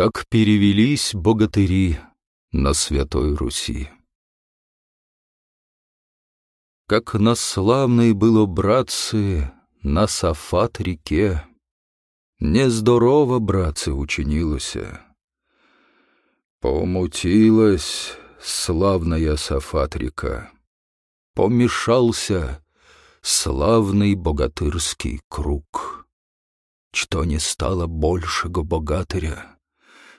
Как перевелись богатыри на Святой Руси. Как на славной было, братцы, на Сафат-реке, Нездорово, братцы, учинилося. Помутилась славная Сафат-река, Помешался славный богатырский круг. Что не стало большего богатыря,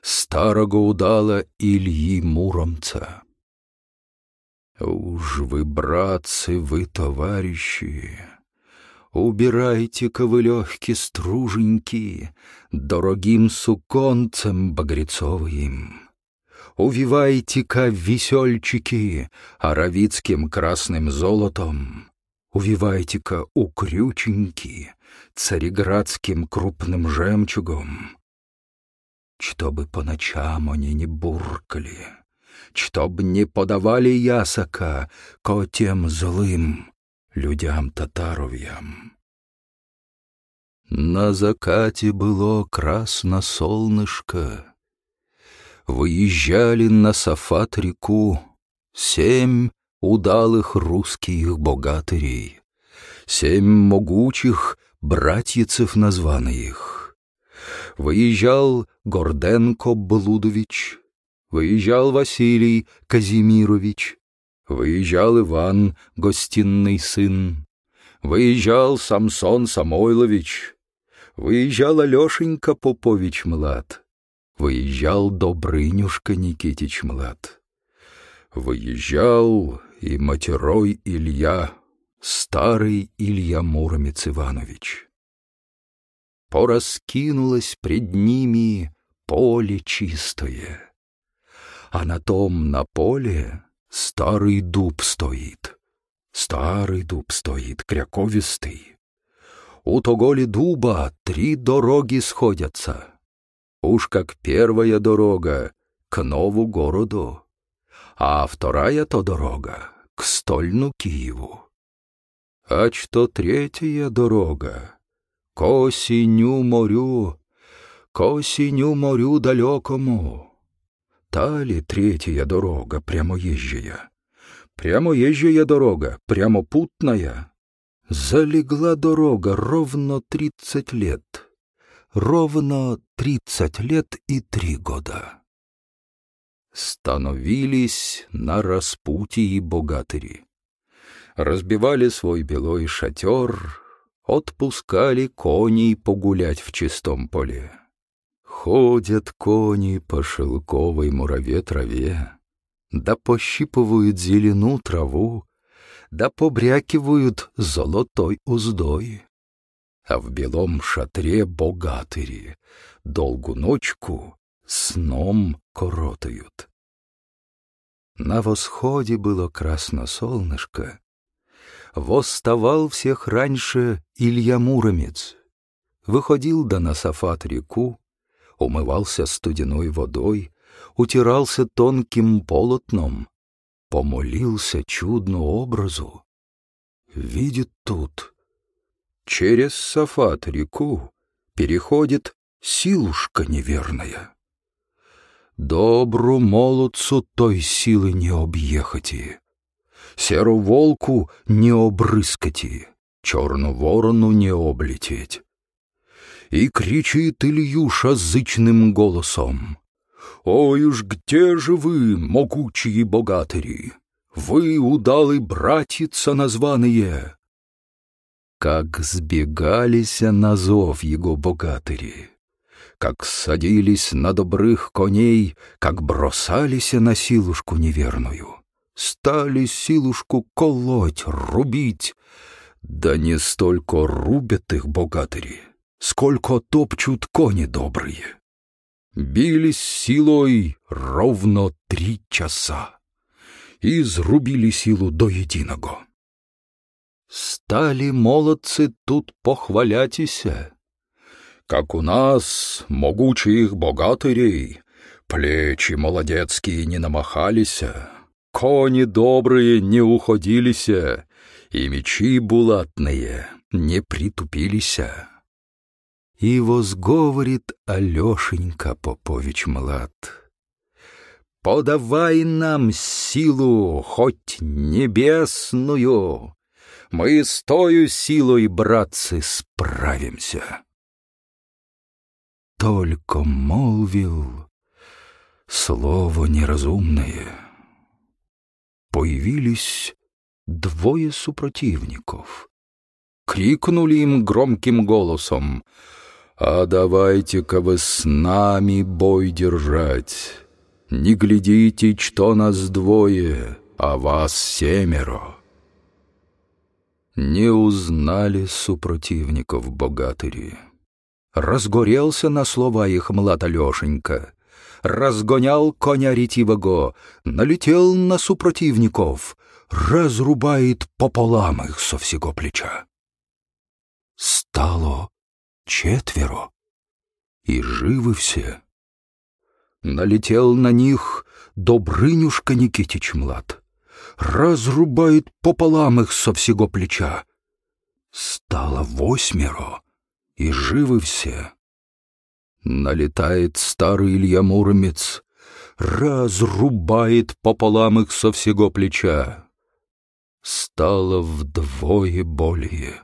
Старого удала Ильи Муромца. Уж вы, братцы, вы, товарищи, Убирайте-ка вы легкие струженьки Дорогим суконцем багрецовым. Увивайте-ка весельчики Аравицким красным золотом. Увивайте-ка укрюченьки Цареградским крупным жемчугом. Чтобы по ночам они не буркали, Чтоб не подавали ясака ко тем злым людям татаровьям. На закате было красно солнышко, Выезжали на Сафат-реку Семь удалых русских богатырей, Семь могучих братьицев названных. Выезжал Горденко Блудович, Выезжал Василий Казимирович, Выезжал Иван, гостинный сын, Выезжал Самсон Самойлович, Выезжал Алешенька Попович Млад, Выезжал Добрынюшка Никитич Млад. Выезжал и матерой Илья, Старый Илья Муромец Иванович. Пораскинулось пред ними поле чистое, А на том на поле старый дуб стоит. Старый дуб стоит, кряковистый. У того ли дуба три дороги сходятся. Уж как первая дорога к нову городу, а вторая то дорога к стольну Киеву. А что третья дорога к осеню морю, к осеню морю далекому. Та ли третья дорога прямоезжая? Прямоезжая дорога, прямопутная. Залегла дорога ровно тридцать лет ровно тридцать лет и три года. Становились на распутии богатыри. Разбивали свой белой шатер, отпускали коней погулять в чистом поле. Ходят кони по шелковой мураве траве, да пощипывают зелену траву, да побрякивают золотой уздой а в белом шатре богатыри долгу ночку сном коротают. На восходе было красно солнышко, восставал всех раньше Илья Муромец, выходил до на Сафат реку, умывался студеной водой, утирался тонким полотном, помолился чудну образу. Видит тут Через Сафат-реку переходит силушка неверная. Добру молодцу той силы не объехати, Серу волку не обрыскати, Черну ворону не облететь. И кричит Ильюша зычным голосом. «Ой уж где же вы, могучие богатыри? Вы, удалы братица названные, как сбегались на зов его богатыри, как садились на добрых коней, как бросались на силушку неверную, стали силушку колоть, рубить, да не столько рубят их богатыри, сколько топчут кони добрые. Бились силой ровно три часа и зрубили силу до единого. Стали молодцы тут похвалятися. Как у нас, могучих богатырей, плечи молодецкие не намахалися, кони добрые не уходилися, и мечи булатные не притупилися. И возговорит Алешенька Попович Млад. Подавай нам силу, хоть небесную, Мы с тою силой, братцы, справимся. Только молвил слово неразумное. Появились двое супротивников. Крикнули им громким голосом, «А давайте-ка вы с нами бой держать!» Не глядите, что нас двое, а вас семеро. Не узнали супротивников богатыри. Разгорелся на слова их млад Алешенька, разгонял коня ретивого, налетел на супротивников, разрубает пополам их со всего плеча. Стало четверо, и живы все. Налетел на них Добрынюшка Никитич Млад. Разрубает пополам их со всего плеча. Стало восьмеро, и живы все. Налетает старый Илья Муромец, разрубает пополам их со всего плеча. Стало вдвое более,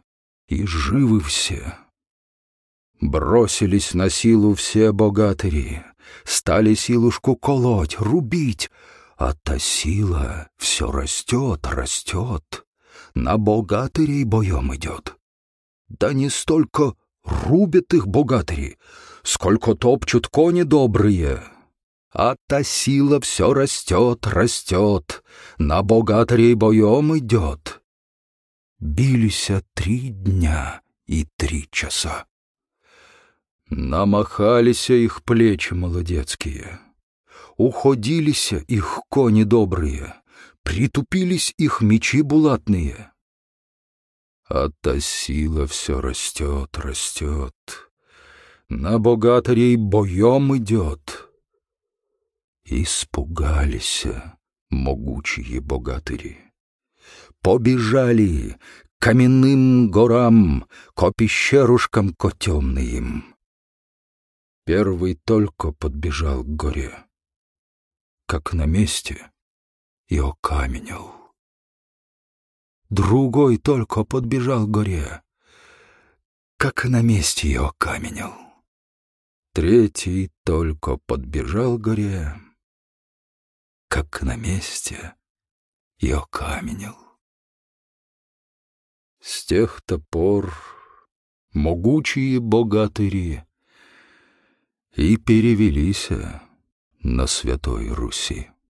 и живы все. Бросились на силу все богатыри, стали силушку колоть, рубить, а та сила все растет, растет, на богатырей боем идет. Да не столько рубят их богатыри, сколько топчут кони добрые. А та сила все растет, растет, на богатырей боем идет. Билися три дня и три часа. Намахалися их плечи молодецкие, Уходилися их кони добрые, Притупились их мечи булатные. А та сила все растет, растет, На богатырей боем идет. Испугались могучие богатыри. Побежали каменным горам, Ко пещерушкам ко темным. Первый только подбежал к горе, как на месте и окаменел. Другой только подбежал к горе, как на месте и окаменел. Третий только подбежал к горе, как на месте и окаменел. С тех-то пор могучие богатыри и перевелися на Святой Руси.